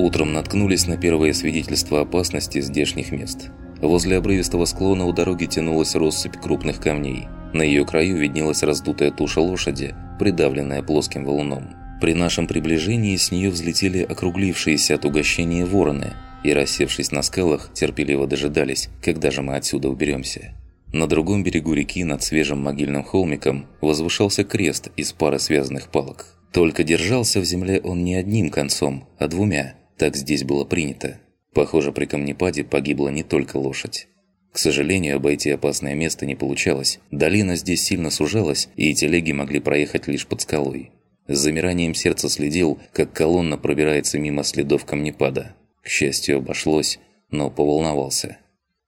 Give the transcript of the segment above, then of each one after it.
Утром наткнулись на первое свидетельство опасности здешних мест. Возле обрывистого склона у дороги тянулась россыпь крупных камней. На ее краю виднелась раздутая туша лошади, придавленная плоским валуном. При нашем приближении с нее взлетели округлившиеся от угощения вороны и, рассевшись на скалах, терпеливо дожидались, когда же мы отсюда уберемся. На другом берегу реки над свежим могильным холмиком возвышался крест из пары связанных палок. Только держался в земле он не одним концом, а двумя – так здесь было принято. Похоже, при камнепаде погибла не только лошадь. К сожалению, обойти опасное место не получалось. Долина здесь сильно сужалась, и телеги могли проехать лишь под скалой. С замиранием сердца следил, как колонна пробирается мимо следов камнепада. К счастью, обошлось, но поволновался.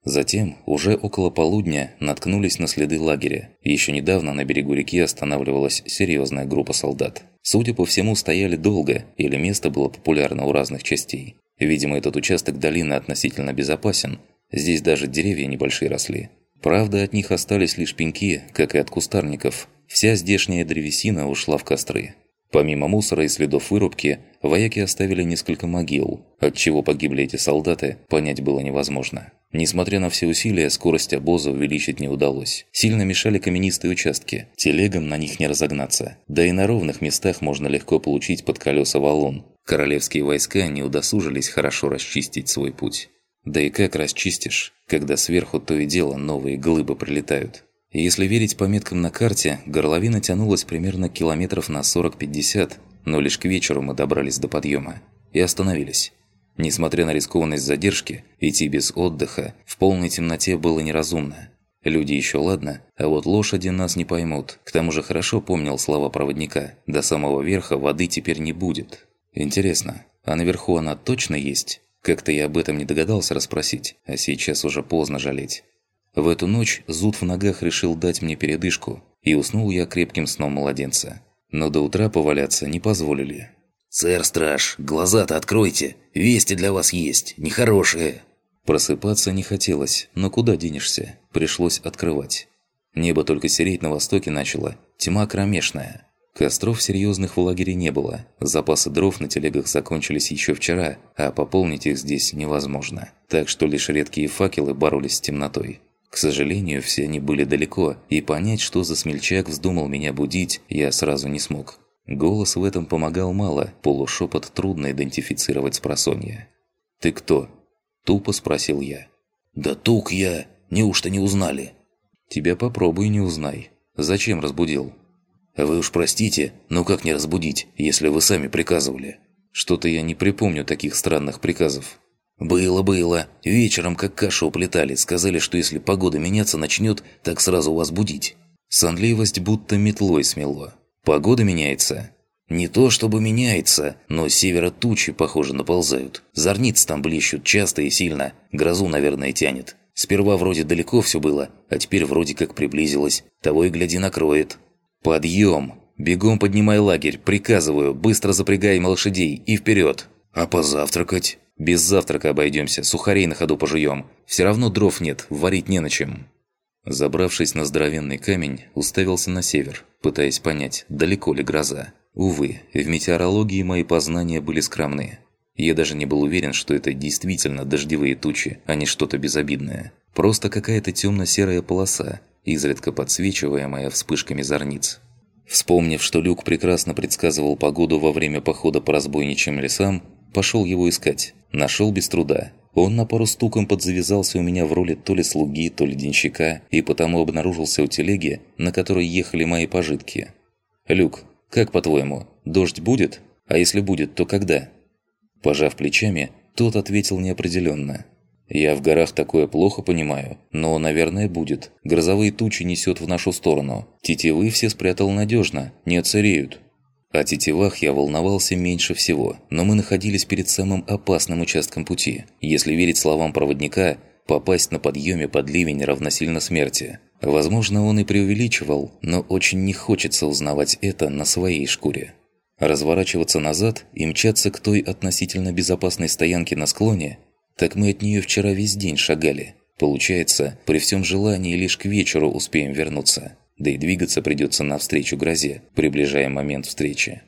Затем, уже около полудня, наткнулись на следы лагеря. Еще недавно на берегу реки останавливалась серьезная группа солдат. Судя по всему, стояли долго, или место было популярно у разных частей. Видимо, этот участок долины относительно безопасен. Здесь даже деревья небольшие росли. Правда, от них остались лишь пеньки, как и от кустарников. Вся здешняя древесина ушла в костры. Помимо мусора и следов вырубки, вояки оставили несколько могил. От чего погибли эти солдаты, понять было невозможно. Несмотря на все усилия, скорость обоза увеличить не удалось. Сильно мешали каменистые участки. Телегам на них не разогнаться. Да и на ровных местах можно легко получить под колеса валун. Королевские войска не удосужились хорошо расчистить свой путь. Да и как расчистишь, когда сверху то и дело новые глыбы прилетают. Если верить пометкам на карте, горловина тянулась примерно километров на 40-50, но лишь к вечеру мы добрались до подъема и остановились. Несмотря на рискованность задержки, идти без отдыха в полной темноте было неразумно. Люди еще ладно, а вот лошади нас не поймут. К тому же хорошо помнил слова проводника. До самого верха воды теперь не будет. Интересно, а наверху она точно есть? Как-то я об этом не догадался расспросить, а сейчас уже поздно жалеть. В эту ночь зуд в ногах решил дать мне передышку, и уснул я крепким сном младенца. Но до утра поваляться не позволили. «Сэр-страж, глаза-то откройте! Вести для вас есть, нехорошие!» Просыпаться не хотелось, но куда денешься? Пришлось открывать. Небо только сереть на востоке начало, тьма кромешная. Костров серьезных в лагере не было, запасы дров на телегах закончились еще вчера, а пополнить их здесь невозможно. Так что лишь редкие факелы боролись с темнотой. К сожалению, все они были далеко, и понять, что за смельчак вздумал меня будить, я сразу не смог. Голос в этом помогал мало, полушепот трудно идентифицировать с просонья. «Ты кто?» – тупо спросил я. «Да тук я! Неужто не узнали?» «Тебя попробуй не узнай. Зачем разбудил?» «Вы уж простите, но как не разбудить, если вы сами приказывали?» «Что-то я не припомню таких странных приказов». «Было, было. Вечером как кашу уплетали. Сказали, что если погода меняться начнет, так сразу вас будить». Сонливость будто метлой смело. Погода меняется. Не то чтобы меняется, но с севера тучи, похоже, наползают. Зорницы там блещут часто и сильно. Грозу, наверное, тянет. Сперва вроде далеко все было, а теперь вроде как приблизилось. Того и гляди накроет. Подъем! Бегом поднимай лагерь, приказываю, быстро запрягаем лошадей и вперед. А позавтракать? Без завтрака обойдемся, сухарей на ходу пожуем. Все равно дров нет, варить не на чем. Забравшись на здоровенный камень, уставился на север, пытаясь понять, далеко ли гроза. Увы, в метеорологии мои познания были скромны. Я даже не был уверен, что это действительно дождевые тучи, а не что-то безобидное. Просто какая-то темно-серая полоса, изредка подсвечиваемая вспышками зорниц. Вспомнив, что Люк прекрасно предсказывал погоду во время похода по разбойничьим лесам, пошел его искать. Нашел без труда. Он на пару стуком подзавязался у меня в роли то ли слуги, то ли денщика, и потому обнаружился у телеги, на которой ехали мои пожитки. «Люк, как по-твоему, дождь будет? А если будет, то когда?» Пожав плечами, тот ответил неопределенно. «Я в горах такое плохо понимаю, но, наверное, будет. Грозовые тучи несет в нашу сторону. Тетивы все спрятал надежно, не оцареют. О тетивах я волновался меньше всего, но мы находились перед самым опасным участком пути. Если верить словам проводника, попасть на подъеме под ливень равносильно смерти. Возможно, он и преувеличивал, но очень не хочется узнавать это на своей шкуре. Разворачиваться назад и мчаться к той относительно безопасной стоянке на склоне, так мы от нее вчера весь день шагали. Получается, при всем желании лишь к вечеру успеем вернуться да и двигаться придется навстречу грозе, приближая момент встречи.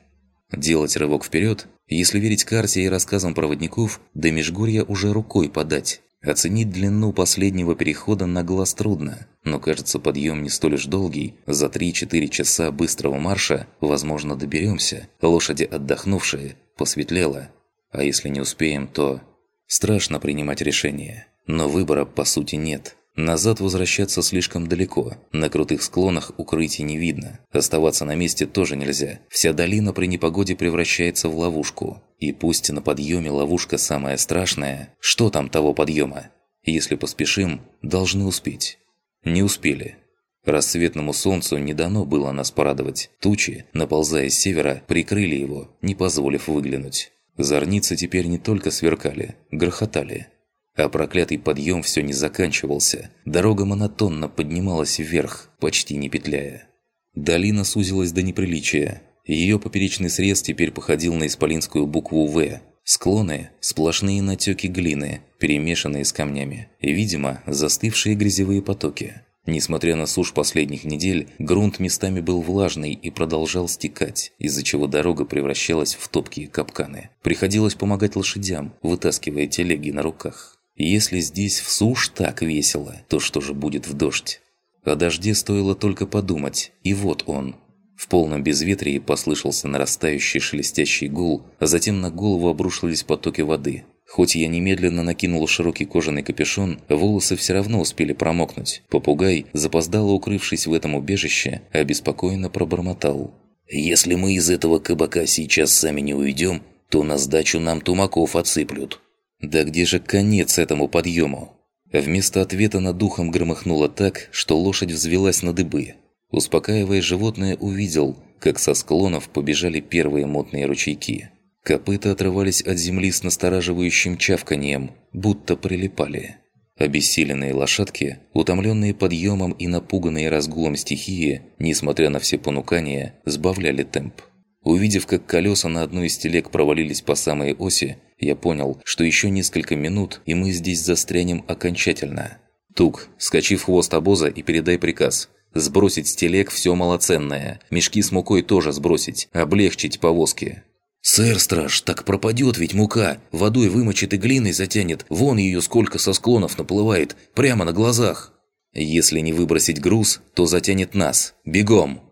Делать рывок вперед, если верить карте и рассказам проводников, до Межгорья уже рукой подать. Оценить длину последнего перехода на глаз трудно, но кажется подъем не столь уж долгий. За 3-4 часа быстрого марша, возможно, доберемся. Лошади отдохнувшие, посветлело. А если не успеем, то... Страшно принимать решение. Но выбора по сути нет. Назад возвращаться слишком далеко, на крутых склонах укрытий не видно. Оставаться на месте тоже нельзя. Вся долина при непогоде превращается в ловушку. И пусть на подъеме ловушка самая страшная, что там того подъема? Если поспешим, должны успеть. Не успели. Рассветному солнцу не дано было нас порадовать. Тучи, наползая с севера, прикрыли его, не позволив выглянуть. Зорницы теперь не только сверкали, грохотали. А проклятый подъем все не заканчивался. Дорога монотонно поднималась вверх, почти не петляя. Долина сузилась до неприличия. Ее поперечный срез теперь походил на исполинскую букву «В». Склоны – сплошные натеки глины, перемешанные с камнями. И, видимо, застывшие грязевые потоки. Несмотря на сушь последних недель, грунт местами был влажный и продолжал стекать, из-за чего дорога превращалась в топкие капканы. Приходилось помогать лошадям, вытаскивая телеги на руках. Если здесь в сушь так весело, то что же будет в дождь? О дожде стоило только подумать, и вот он. В полном безветрии послышался нарастающий шелестящий гул, а затем на голову обрушились потоки воды. Хоть я немедленно накинул широкий кожаный капюшон, волосы все равно успели промокнуть. Попугай, запоздало укрывшись в этом убежище, обеспокоенно пробормотал. «Если мы из этого кабака сейчас сами не уйдем, то на сдачу нам тумаков отсыплют». Да где же конец этому подъему? Вместо ответа над духом громыхнуло так, что лошадь взвелась на дыбы. Успокаивая животное, увидел, как со склонов побежали первые мутные ручейки. Копыта отрывались от земли с настораживающим чавканием, будто прилипали. Обессиленные лошадки, утомленные подъемом и напуганные разгулом стихии, несмотря на все понукания, сбавляли темп. Увидев, как колеса на одной из телег провалились по самой оси, я понял, что еще несколько минут, и мы здесь застрянем окончательно. «Тук, скачи в хвост обоза и передай приказ. Сбросить с телег все малоценное. Мешки с мукой тоже сбросить. Облегчить повозки». «Сэр, страж, так пропадет ведь мука. Водой вымочит и глиной затянет. Вон ее сколько со склонов наплывает. Прямо на глазах». «Если не выбросить груз, то затянет нас. Бегом!»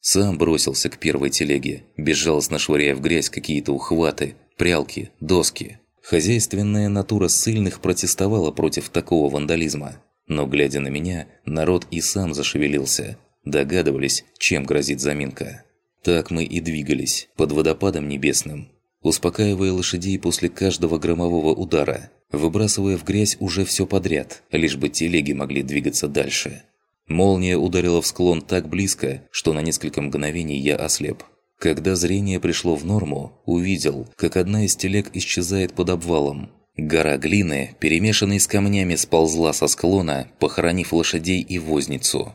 Сам бросился к первой телеге, безжалостно швыряя в грязь какие-то ухваты, прялки, доски. Хозяйственная натура ссыльных протестовала против такого вандализма. Но, глядя на меня, народ и сам зашевелился. Догадывались, чем грозит заминка. Так мы и двигались, под водопадом небесным, успокаивая лошадей после каждого громового удара, выбрасывая в грязь уже все подряд, лишь бы телеги могли двигаться дальше. Молния ударила в склон так близко, что на несколько мгновений я ослеп. Когда зрение пришло в норму, увидел, как одна из телег исчезает под обвалом. Гора глины, перемешанной с камнями, сползла со склона, похоронив лошадей и возницу.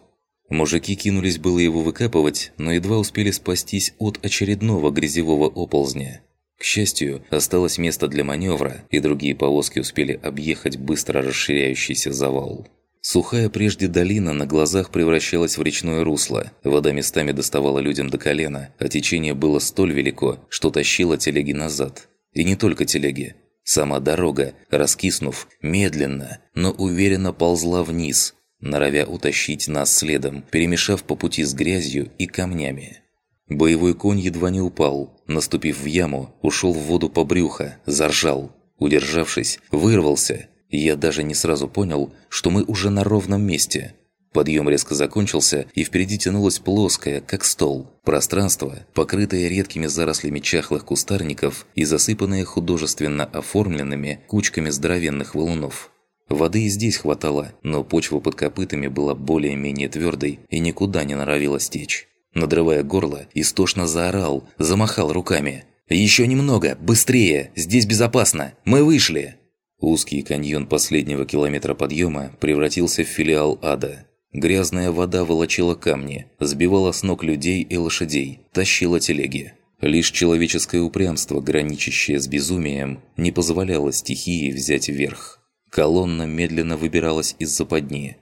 Мужики кинулись было его выкапывать, но едва успели спастись от очередного грязевого оползня. К счастью, осталось место для маневра, и другие повозки успели объехать быстро расширяющийся завал. Сухая прежде долина на глазах превращалась в речное русло. Вода местами доставала людям до колена, а течение было столь велико, что тащило телеги назад. И не только телеги. Сама дорога, раскиснув, медленно, но уверенно ползла вниз, норовя утащить нас следом, перемешав по пути с грязью и камнями. Боевой конь едва не упал, наступив в яму, ушел в воду по брюхо, заржал. Удержавшись, вырвался я даже не сразу понял, что мы уже на ровном месте. Подъем резко закончился, и впереди тянулось плоское, как стол, пространство, покрытое редкими зарослями чахлых кустарников и засыпанное художественно оформленными кучками здоровенных валунов. Воды и здесь хватало, но почва под копытами была более-менее твердой и никуда не норовила стечь. Надрывая горло, истошно заорал, замахал руками. «Еще немного! Быстрее! Здесь безопасно! Мы вышли!» Узкий каньон последнего километра подъема превратился в филиал ада. Грязная вода волочила камни, сбивала с ног людей и лошадей, тащила телеги. Лишь человеческое упрямство, граничащее с безумием, не позволяло стихии взять верх. Колонна медленно выбиралась из западни.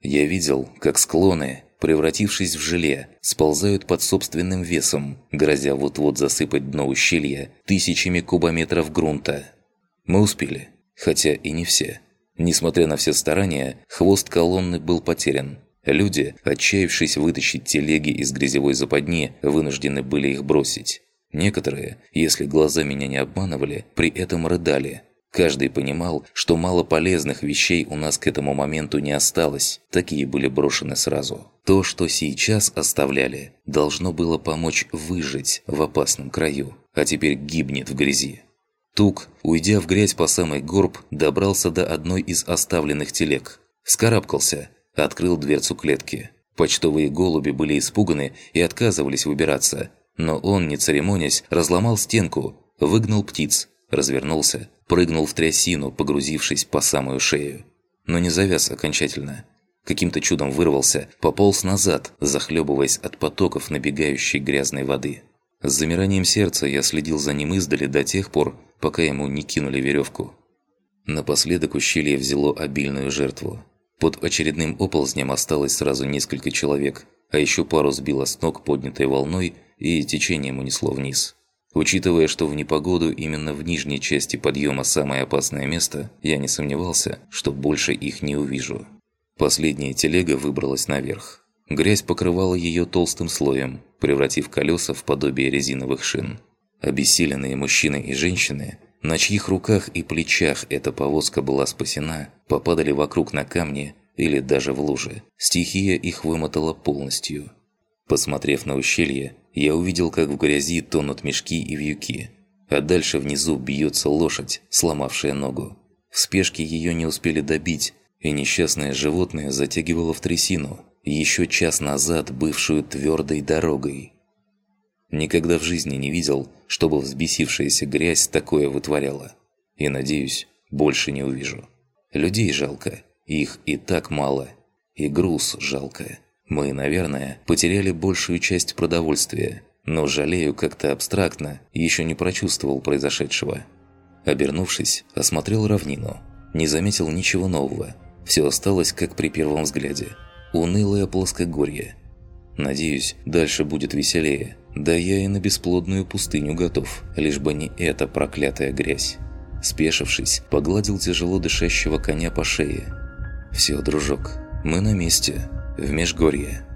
Я видел, как склоны, превратившись в желе, сползают под собственным весом, грозя вот-вот засыпать дно ущелья тысячами кубометров грунта. Мы успели, хотя и не все. Несмотря на все старания, хвост колонны был потерян. Люди, отчаявшись вытащить телеги из грязевой западни, вынуждены были их бросить. Некоторые, если глаза меня не обманывали, при этом рыдали. Каждый понимал, что мало полезных вещей у нас к этому моменту не осталось, такие были брошены сразу. То, что сейчас оставляли, должно было помочь выжить в опасном краю, а теперь гибнет в грязи. Тук, уйдя в грязь по самый горб, добрался до одной из оставленных телег. Вскарабкался, открыл дверцу клетки. Почтовые голуби были испуганы и отказывались выбираться, но он, не церемонясь, разломал стенку, выгнал птиц, развернулся, прыгнул в трясину, погрузившись по самую шею. Но не завяз окончательно. Каким-то чудом вырвался, пополз назад, захлебываясь от потоков набегающей грязной воды. С замиранием сердца я следил за ним издали до тех пор, пока ему не кинули веревку. Напоследок ущелье взяло обильную жертву. Под очередным оползнем осталось сразу несколько человек, а еще пару сбило с ног поднятой волной и течением унесло вниз. Учитывая, что в непогоду именно в нижней части подъема самое опасное место, я не сомневался, что больше их не увижу. Последняя телега выбралась наверх. Грязь покрывала ее толстым слоем, превратив колеса в подобие резиновых шин. Обессиленные мужчины и женщины, на чьих руках и плечах эта повозка была спасена, попадали вокруг на камни или даже в лужи. Стихия их вымотала полностью. Посмотрев на ущелье, я увидел, как в грязи тонут мешки и вьюки, а дальше внизу бьется лошадь, сломавшая ногу. В спешке ее не успели добить, и несчастное животное затягивало в трясину, еще час назад бывшую твердой дорогой. Никогда в жизни не видел, чтобы взбесившаяся грязь такое вытворяла. И, надеюсь, больше не увижу. Людей жалко, их и так мало. И груз жалко. Мы, наверное, потеряли большую часть продовольствия, но жалею как-то абстрактно, еще не прочувствовал произошедшего. Обернувшись, осмотрел равнину. Не заметил ничего нового. Все осталось, как при первом взгляде. Унылое плоскогорье. Надеюсь, дальше будет веселее. Да я и на бесплодную пустыню готов, лишь бы не эта проклятая грязь. Спешившись, погладил тяжело дышащего коня по шее. «Все, дружок, мы на месте» в Межгорье.